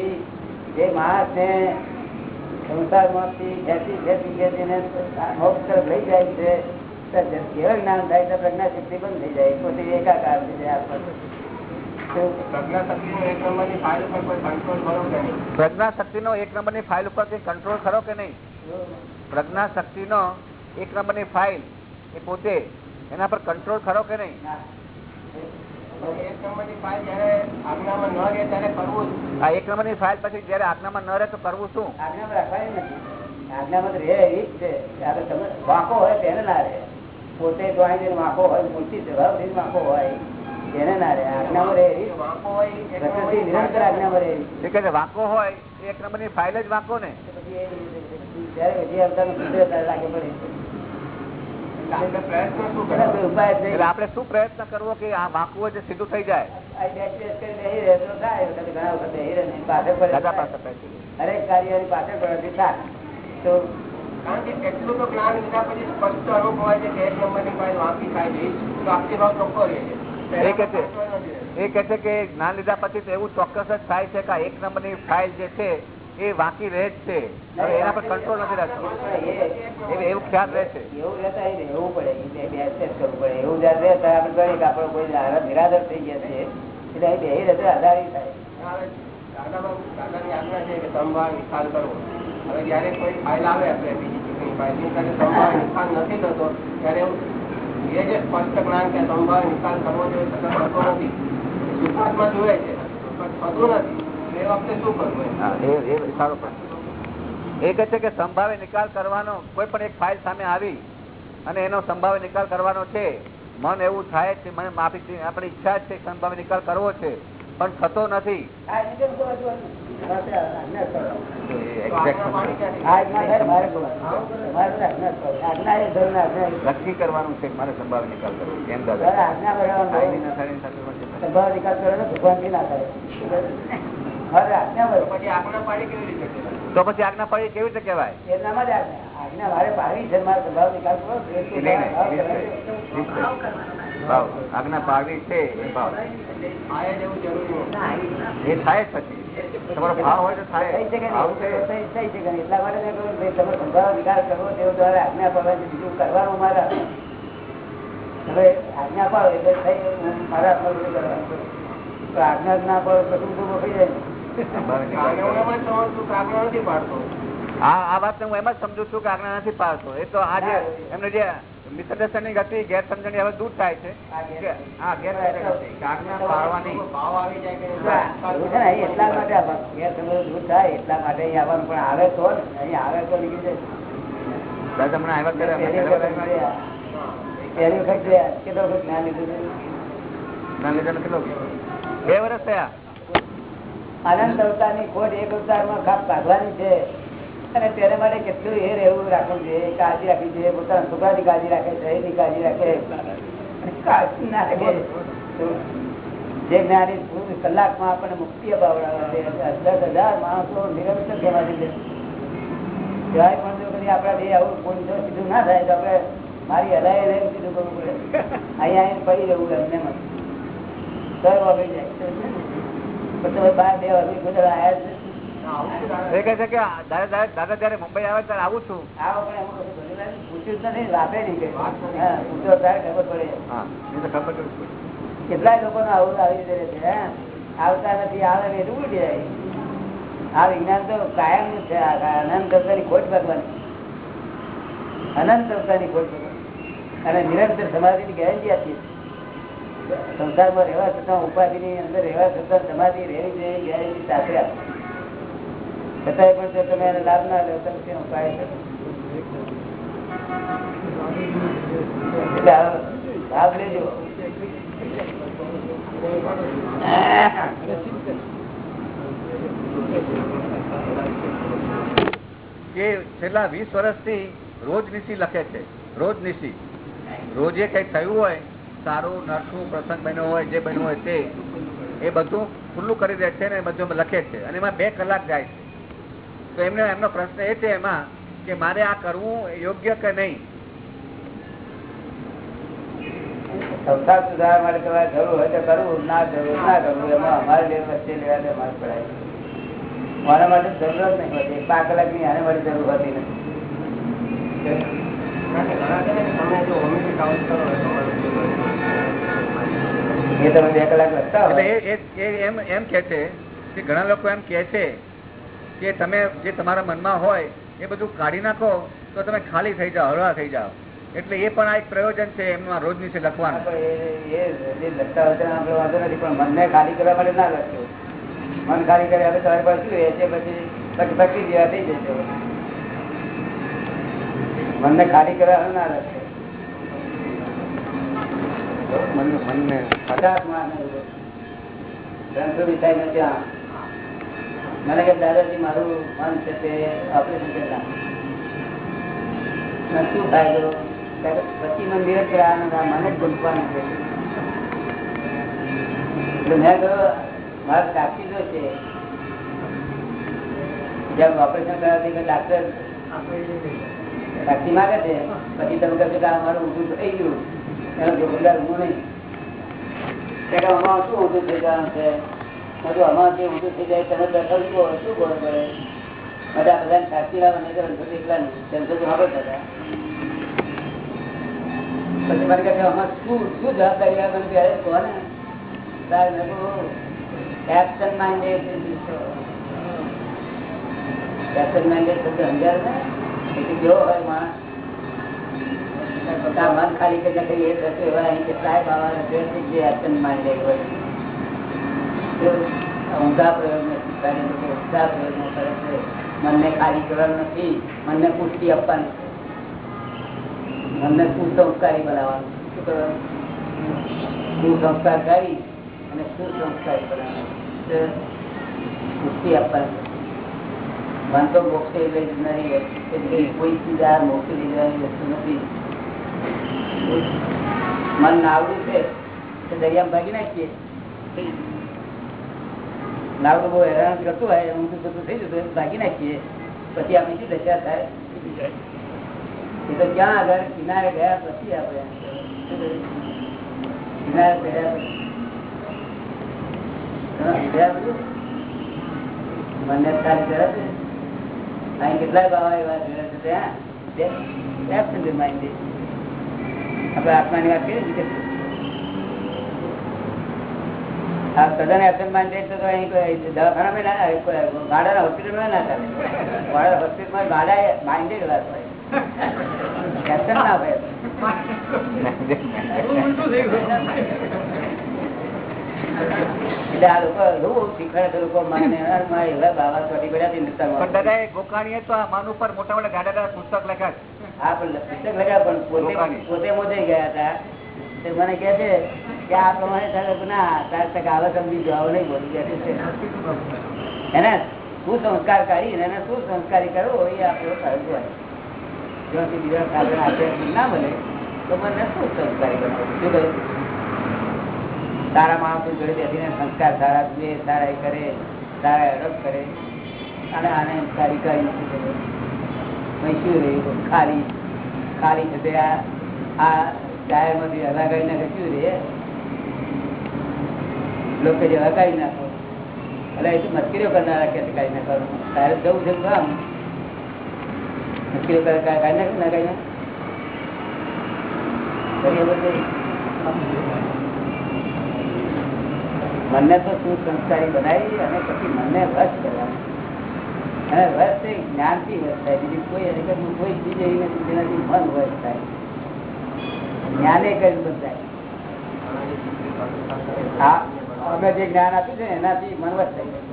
જે માણસને સંસારમાંથી ખેંચી ખેંચી ખેંચીને મોક્ષ તરફ લઈ જાય છે કેવળ જ્ઞાન થાય તો પ્રજ્ઞા શક્તિ બંધ થઈ જાય પોતે એકાકાર થઈ જાય આત્મા. શું? પ્રજ્ઞા એક નંબરની ફાઇલ પર કંટ્રોલ કરો કે નહીં પ્રજ્ઞા શક્તિનો એક નંબરની ફાઇલ ઉપર કંટ્રોલ ખરો કે નહીં પ્રજ્ઞા શક્તિનો એક નંબરની ફાઇલ એ પોતે એના પર કંટ્રોલ ખરો કે નહીં ના. એક આજ્ઞામાં ન ફાઇલ પછી જયારે આજ્ઞામાં ન રહે તો કરવું શું? આજ્ઞામાં રાખવાની નથી. આજ્ઞામાં રહે એવી જ છે. કે તમે વાંકો હોય તેને ના રહે. પોતે જોઈ જઈને વાંકો હોય મૂર્તિ જવાબ વાંકો હોય તેને ના રહે. આજ્ઞામાં રહે વાંકો હોય નિરંતર આજ્ઞામાં રહે વાંકો હોય એક નંબરની ફાઇલ જ વાંકો ને જયારે પછી વિધિ અવતારનું લાગે પડે. એટલે શું પ્રયત્ન કરવો કે આ વાંકું જે સીધું થઈ જાય. પાસે હરેક કાર્યની પાછળ પડવાથી થાય. તો કારણ કે એટલું તો જ્ઞાન લીધા પછી સ્પષ્ટ અનુભવાય છે કે નંબર નંબરની ફાઇલ વાંકી થાય છે તો આપતી ભાવ ચોખ્ખો રહે છે. એ કે છે. કે છે કે જ્ઞાન લીધા પછી તો એવું ચોક્કસ જ થાય છે કે એક નંબરની ફાઇલ જે છે એ વાંકી રહે જ છે. એના પર કંટ્રોલ નથી રાખતો એવું એવું ખ્યાલ રહે છે. એવું રહેતા એવું પડે. એ બે બે કરવું પડે. એવું જયારે રહે ત્યારે આપણે કહીએ કે આપણો કોઈ નિરાધાર થઈ ગયા છે. એટલે અહીં બે રીતે આધારિત થાય. દાદાની આજ્ઞા છે કે સંભાળ નિકાલ કરવો. હવે જયારે કોઈ ફાઇલ આવે આપણે બીજી ચૂંટણી ફાઇલની સાથે સંભાળ નિકાલ નથી થતો ત્યારે એવું એ જે સ્પષ્ટ જ્ઞાન કે સંભાળ નિકાલ કરવો જોઈએ થતો નથી. શુદ્ધાત્મા જોઈએ છે. પણ થતું નથી. એ વખતે શું કરવું એમ? હા, એ એ સારો પ્રશ્ન. એ કહે છે કે સંભાવે નિકાલ કરવાનો કોઈ પણ એક ફાઇલ સામે આવી અને એનો સંભાવે નિકાલ કરવાનો છે મન એવું થાય છે મને માફી આપણી ઈચ્છા છે સંભાવે નિકાલ કરવો છે પણ થતો નથી. નક્કી કરવાનું છે મારે સંભાવે નિકાલ કરવો કેમ દાદા. નહીં, ના. સંભાવ નિકાલ કરો તો પછી આજ્ઞા પાડી કેવી રીતે કેવાય આજ્ઞા. પાડવી છે એ થાય પછી. તમારો ભાવ હોય તો થાય. એટલા માટે તમે સંભાવ નિકાલ કરવો તેઓ દ્વારા આજ્ઞા પાડવા બીજું કરવાનું મારા. હવે આજ્ઞા પાડો એટલે થઈ મારા આજ્ઞા જ ના પાડો તો શું જાય હું આ વાત હું એમ જ સમજુ છું કે નથી પાડતો. એ તો આજે એમને જે મિસઅન્ડરસ્ટેન્ડિંગ હતી ગેરસમજણ હવે દૂર થાય છે. આવી જાય કે એવું છે ને અહીં એટલા માટે ગેરસમજ દૂર થાય એટલા માટે અહીં આવવાનું. પણ આવે તો અહીં આવે તો નીકળી જાય. હમણાં આવ્યા અમે પહેલી વખત વાર જોયા. પહેલી વખત જોયા. કેટલો વખત જ્ઞાન લીધું છે? લીધા કેટલો બે વર્ષ થયા. અનંત અવતારની ખોટ એક અવતારમાં ખાપ કાઢવાની છે. અને તેને માટે કેટલું એ રહેવું રાખવું જોઈએ કાળજી રાખવી જોઈએ. પોતાના છોકરાની કાળજી રાખે, શરીરની કાળજી રાખે. ના રાખે. જે જ્ઞાની કલાકમાં આપણને મુક્તિ અપાવડાવે દસ હજાર માણસો નિરંતર સમાધિ લે જવાય પણ આવું કોઈ સીધું ના થાય, તો આપણે મારી હલાય લઈને સીધું કરવું પડે. અહીંયા પડી જવું એમને. દર જાય. દાદા જયારે મુંબઈ આવે ત્યારે આવું છું. કેટલાય લોકો આવું આવી છે? આવતા નથી આવે ને એટલું ઉડી જાય. આ વિજ્ઞાન તો કાયમનું છે અનંત અવતારની ખોટ ભગવાની. અનંત અવતારની ખોટ ભગવાની. અને નિરંતર સમાધિ ની ગેરંટી આપીએ. છીએ. સંસારમાં રહેવા છતાં ઉપાધિ ની અંદર રહેવા છતાં સમાધિ રહેવી જોઈએ ગેરંટી સાથે છતાંય પણ જો તમે એને લાભ ના લો, તો પછી ઉપાય લાભ લેજો. કે છેલ્લા વીસ વર્ષથી રોજ નિશી લખે છે. રોજ નિશી. રોજે કઈ થયું હોય સારું, નરખું પ્રસંગ બન્યો હોય, જે બન્યું હોય તે, એ બધું ખુલ્લું કરી દે છે ને બધું લખે છે. અને એમાં બે કલાક જાય છે. તો એમને, એમનો પ્રશ્ન એ છે એમાં કે મારે આ કરવું યોગ્ય કે નહીં? સંસાર સુધારવા માટે તમારે જરૂર હોય તો કરવું, ના જરૂર, ના કરવું, એમાં અમારે લેવા વચ્ચે લેવા અમારે પડાય મારા માટે જરૂર જ નહીં હોતી. પાંચ કલાકની આને માટે જરૂર હોતી નથી. એમ કે છે કે ઘણા લોકો એમ કે છે કે તમે જે તમારા મનમાં હોય એ બધું કાઢી નાખો તો તમે ખાલી થઈ જાઓ હળવા થઈ જાઓ. એટલે એ પણ આ એક પ્રયોજન છે એમના રોજ નીચે લખવાનું. એ- એ લખતા હોય આપણે વાંધો નથી પણ મનને ખાલી કરવા માટે ના લખજો મન ખાલી કરે હવે તમારી પાસે શું એ છે પછી પકડી જેવા થઈ જશે. મનને ખાલી કરવા ના દાદાજી, મારું મન છે તે પછી મંદિર જ કરવાનું આ મને જ ગમવાનું છે. મેં કહ્યું મારા સાક્ષી જો છે. જેમ ઓપરેશન કરાવતી ડાક્ટર સાક્ષી માગે છે? પછી તમે કહેશો કે અમારું ઊંધું થઈ ગયું. એનો જવાબદાર હું નહીં. અમારું શું ઊંધું થઈ જવાનું છે? બધું અમારું જે ઊંધું થઈ જાય, તમે દખલ કહો શું બોલ પડે બધા બધાને સાક્ષી લાવે, નહીં તો એકલા તેમ ખબર થતા પછી મને કહે કે શું શું જવાબદારી આવે મને ત્યારે કહો ને તારે મેં એબસન્ટ માઇન્ડેડ એબસન્ટ માઇન્ડેડ ને? મન ખાલી કરી નાખે એ એવા અહીં કેટલાય બાવા છે જે એબસન્ટ માઇન્ડેડ હોય. ઊંધા પ્રયોગ નથી મનને ખાલી કરવાનું નથી, મનને પુષ્ટિ આપવાની છે. મનને કુસંસ્કારી બનાવવાનું શું કરવાનું? કુસંસ્કાર કરી અને સુસંસ્કારી બનાવવાનું પુષ્ટિ આપવાની. મન તો મોક્ષે લઈ જનારી વસ્તુ છે. એટલે કોઈ ચીજ આ મોક્ષે લઈ જવાની વસ્તુ નથી મન નાવડું છે તો દરિયામાં ભાગી નાખીએ નાવડું બહુ હેરાન કરતું હોય ઊંધું થતું થઈ જતું હોય, ભાગી નાખીએ પછી આપણી શું દશા થાય એ તો ક્યાં આગળ કિનારે ગયા પછી આપણે શું કર્યું? કિનારે ગયા પછી. તમે સમજ્યા બધું? મને તારી તરફ છે. અહીં કેટલાય બાવા એવા જોયા છે ત્યાં? તે- absent minded. આપણે આત્માની વાત કરીએ ને કે આ સદન એબસન્ટ માઇન્ડેડ તો અહીં દવાખાનામાં ના ગાડાના હોસ્પિટલમાં ના ચાલે ગાડા હોસ્પિટલમાં ગાડા માઇન્ડેડ વાત હોય. એબસન્ટ ના હોય. એટલે આ લોકો એવું શીખવાડે છે લોકો મને એવા બાબા ચોટી પડ્યા છે પણ હિન્દુસ્તાનમાં દાદા એ ગોકાણીએ તો આ ઉપર મોટા મોટા ગાડા ગાડા પુસ્તક લખ્યા હા પણ પુસ્તક લખ્યા પણ પોતે પોતે મોજે ગયા હતા. તે મને કહે છે કે આ પ્રમાણે ચાલે ના તાર તક આવે સમજી જાવ નહીં બોલી ગયા છે. એને સુસંસ્કાર કરી એને સુસંસ્કારી કરવો એ આપણો ફરજ હોય જ્યાંથી બીજા સાધન ના બને તો મને સુસંસ્કારી કરવો? શું કહ્યું સારા માણસો જોડે બેસીને સંસ્કાર સારા બે, સારા એ કરે, સારા એડપ કરે. અને આને સારી કરી નથી કરે શું રહ્યું? ખાલી ખાલી થશે આ આ ટાયરમાંથી હવા કાઢી નાખે શું રે? લોકો જે હવા કાઢી નાખો. એટલે એ તો મસ્કરીઓ કરનારા કે કાઢી નાખવાનું તારે જવું છે આમ. મસ્કરીઓ કરે કાઢી નાખે ના. કાઢી નાખે? મનને તો સુસંસ્કારી બનાવી અને પછી મનને રસ કરવાનું. અને વશ તે જ્ઞાનથી રસ થાય. બીજી કોઈ હકીકતમાં કોઈ ચીજ એવી નથી જેનાથી મન રસ થાય. જ્ઞાને કર્યું બધાય હા અમે જે જ્ઞાન આપ્યું છે એનાથી મન થઈ થાય.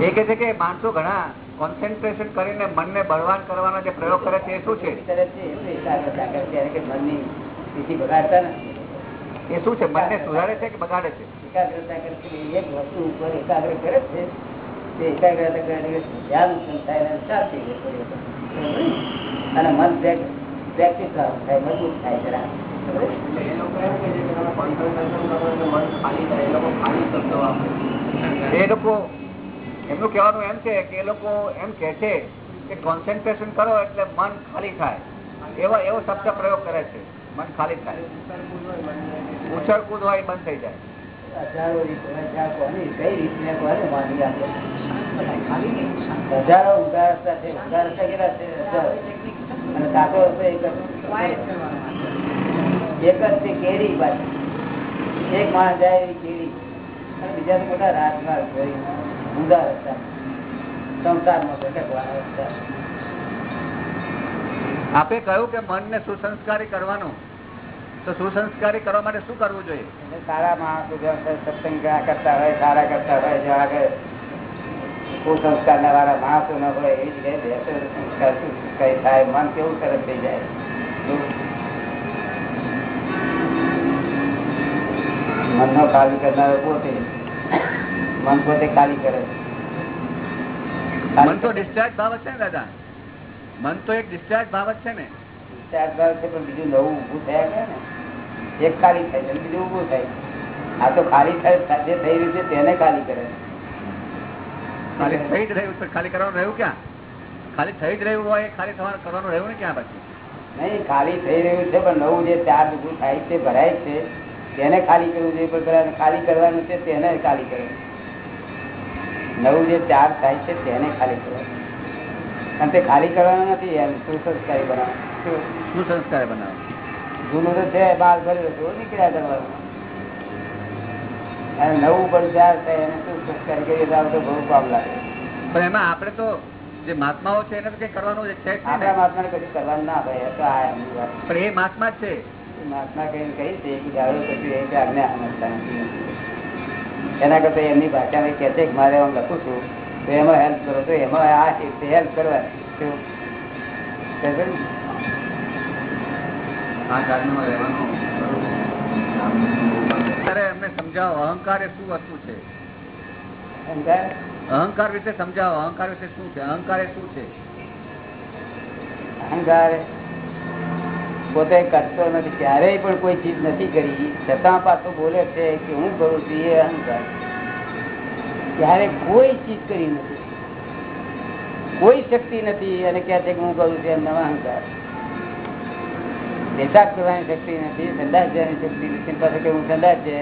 એ કે છે કે માણસો ઘણા કોન્સન્ટ્રેશન કરીને મનને બળવાન કરવાનો જે પ્રયોગ કરે છે એ શું છે? એવી તરફ એ તો એકાગ્રતા કરે છે એને કે મનની સ્થિતિ બગાડતા નથી. એ શું છે? મનને સુધારે છે કે બગાડે છે? એકાગ્રતા કરે છે એક વસ્તુ ઉપર એકાગ્ર કરે છે તે એકાગ્રતા કરે ધ્યાન ઉત્પન્ન થાય અને શાંતિ? અને મન પ્રેક્ટિસ થાય મજબૂત થાય જરા. એ લોકો એમ કે તમે concentration કરો એટલે મન ખાલી થાય એ લોકો ખાલી શબ્દ વાપરે એ લોકો એમનું કહેવાનું એમ છે કે એ લોકો એમ કે છે કે કોન્સન્ટ્રેશન કરો એટલે મન ખાલી થાય. એવા એવો શબ્દ પ્રયોગ કરે છે. મન ખાલી થાય. ઉછળ કૂદ હોય બંધ થઈ જાય. હજારો છે. કેટલા છે? અને એક જ. એક જ છે કેરી પાછી એક માણસ જાય એવી કેરી. અને બીજા મોટા રાજમાર્ગ ઊંધા રસ્તા સંસારમાં ભટકવાના રસ્તા આપે કહ્યું કે મનને સુસંસ્કારી કરવાનું. તો સુસંસ્કારી કરવા માટે શું કરવું જોઈએ? સારા માણસો જો સત્સંગ કરતા હોય સારા કરતા હોય જો આગળ કુસંસ્કાર ના વાળા માણસો ન હોય એ જ સંસ્કાર શું કઈ થાય મન કેવું સરસ થઈ જાય. મનનો ખાલી કરનારો પોતે મન પોતે ખાલી કરે. મન તો ડિસ્ચાર્જ ભાવ છે ને દાદા. મન તો એક ડિસ્ચાર્જ ભાવ છે ને. ડિસ્ચાર્જ ભાવ છે પણ બીજું નવું ઉભું થયા ને. એક ખાલી થાય છે બીજું ઊભું થાય. આ તો ખાલી થાય જે થઈ રહ્યું છે તેને ખાલી કરે ખાલી થઈ જ રહ્યું છે ખાલી કરવાનું રહ્યું ક્યાં? ખાલી થઈ જ રહ્યું હોય ખાલી થવાનું કરવાનું રહ્યું ને ક્યાં પછી? નહીં ખાલી થઈ રહ્યું છે પણ નવું જે ચાર ઊભું થાય છે ભરાય છે તેને ખાલી કરવું જોઈએ પણ ખાલી કરવાનું છે તેને ખાલી કરે નવું જે ચાર થાય છે તેને ખાલી કરવાનું. અને તે ખાલી કરવાનું નથી એમ સુસંસ્કારી બનાવવાનું. શું સંસ્કાર બનાવો જૂનું તો છે બાર ભરેલું છે નીકળ્યા કરવાનું અને નવું પણ ચાર થાય એને સુસંસ્કારી કરીએ તો બહુ કામ લાગે. પણ એમાં આપણે તો જે મહાત્માઓ છે એને તો કઈ કરવાનું છે આપણા ને. કશું કરવાનું ના ભાઈ તો આ પણ એ મહાત્મા છે. મહાત્મા કઈ કહી છે કે એ આજ્ઞા સમજતા એના કરતા એમની ભાષામાં કહે છે કે મારે હું લખું છું તો એમાં હેલ્પ કરો તો એમાં આ હેલ્પ કરવાની. રહેવાનું એમને સમજાવો અહંકાર એ શું વસ્તુ છે? અહંકાર? વિશે સમજાવો અહંકાર વિશે શું છે? અહંકાર એ શું છે? અહંકાર પોતે કરતો નથી ક્યારેય પણ કોઈ ચીજ નથી કરી. છતાં પાછો બોલે છે કે હું કરું છું એ અહંકાર. ક્યારે કોઈ ચીજ કરી નથી. કોઈ શક્તિ નથી અને કહે છે કે હું કરું છું એમનો અહંકાર. પેશાબ કરવાની શક્તિ નથી સંદાસ જવાની શક્તિ નથી. પાસે કે હું સંદાસ. છે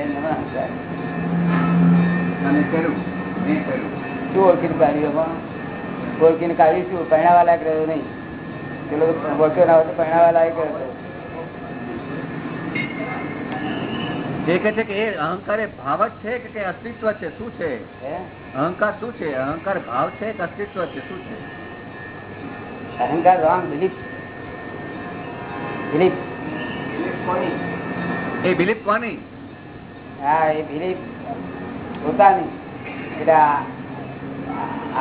શું ઓળખીને કાઢ્યું ઓળખીને કાઢ્યું શું? પહેણાવા લાયક રહ્યો નહીં. પેલો ઓળખ્યો ના હોય તો પહેણાવા લાયક રહ્યો જે કહે છે કે એ અહંકાર એ ભાવ જ છે કે અસ્તિત્વ છે? શું છે? અહંકાર શું છે? અહંકાર ભાવ છે કે અસ્તિત્વ છે? શું છે? અહંકાર રોંગ બિલીફ બિલીફ એ બિલીફ કોની? હા એ બિલીફ પોતાની. એટલે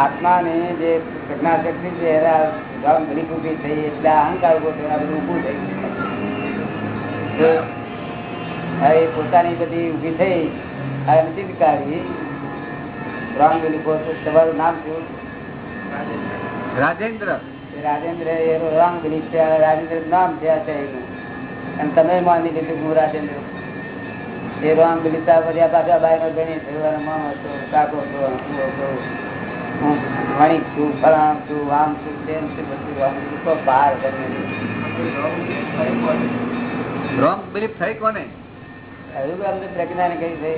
આત્માની જે પ્રજ્ઞાશક્તિ છે એના બિલીફ ઊભી થઈ એટલે અહંકાર ઊભો થયો બધું ઊભું થઈ એ પોતાની બધી ઊભી થઈ હવે નથી કાઢી રોંગ બિલીફ તમારું નામ શું? રાજેન્દ્ર. રાજેન્દ્ર એ રંગ નીચે છે રાજેન્દ્ર નામ છે એનું અને તમે માની લીધું હું રાજેન્દ્ર એ રંગ લીધા પછી પાછા બાય નો ગણી થયો મામો છો કાકો છો હું છું હું વણિક છું ફલામ છું આમ છું તેમ છું બધું બહાર કરી રોંગ બિલીફ થઈ કોને? હજુ બી અમને પ્રજ્ઞાને કઈ થઈ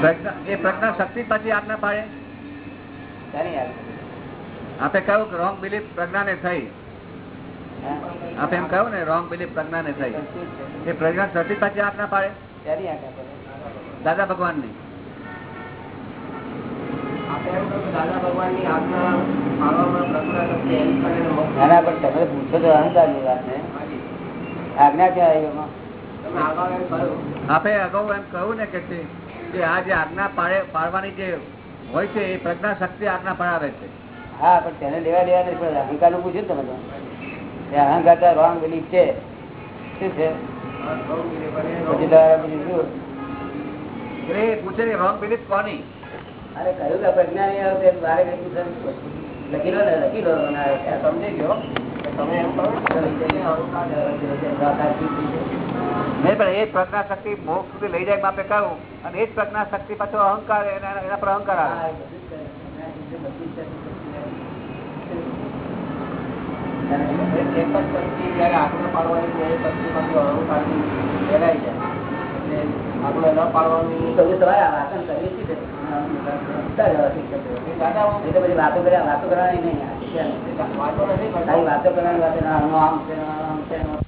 પ્રજ્ઞા એ પ્રજ્ઞા શક્તિ પછી આજ્ઞા પાડે? આપે કહ્યું કે રોંગ બિલીફ પ્રજ્ઞાને થઈ. આપે એમ કહ્યું ને રોંગ બિલીફ પ્રજ્ઞાને થઈ. એ પ્રજ્ઞા શક્તિ પછી આજ્ઞા પાડે? શાની યાદ આપે દાદા ભગવાનની આજ્ઞા ને ના ના પણ તમે પૂછો તો અહંકારની વાત ને આજ્ઞા ક્યાં આવી એમાં? તમે આગળ એમ કહ્યું. આપે અગાઉ એમ કહ્યું ને કે કે આ જે આજ્ઞા પાડે પાડવાની જે હોય છે એ પ્રજ્ઞા શક્તિ આજ્ઞા આવે છે. હા પણ તેને લેવા દેવા નહીં પણ અહંકારનું પૂછ્યું તમે તો. અહંકાર રોંગ બિલીફ છે. શું છે? પછી રોંગ બિલીફ કોની? અરે કહ્યું કે પ્રજ્ઞા નહીં આવે લખી લો ને લખી લો સમજી ગયો. નહીં, પણ એ જ પ્રજ્ઞા શક્તિ મોક્ષ સુધી લઈ જાય આપે કહ્યું, અને એ જ પ્રજ્ઞા શક્તિ પાછો અહંકાર, એના પર અહંકાર આવે એક જ શક્તિ જયારે આજ્ઞા પાડવાની છે એ શક્તિમાંથી અહંકારની ફેલાઈ જાય એટલે આજ્ઞા ન પાડવાની તો હું તમારે આ વાસણ કરીએ છીએ ને. ઉઠતા જવાથી શબ્દો. દાદા હું એ તો બધી વાતો કર્યા, વાતો કરવાની નહીં. વાતો કરવાની વાત આમ છે આમ છે.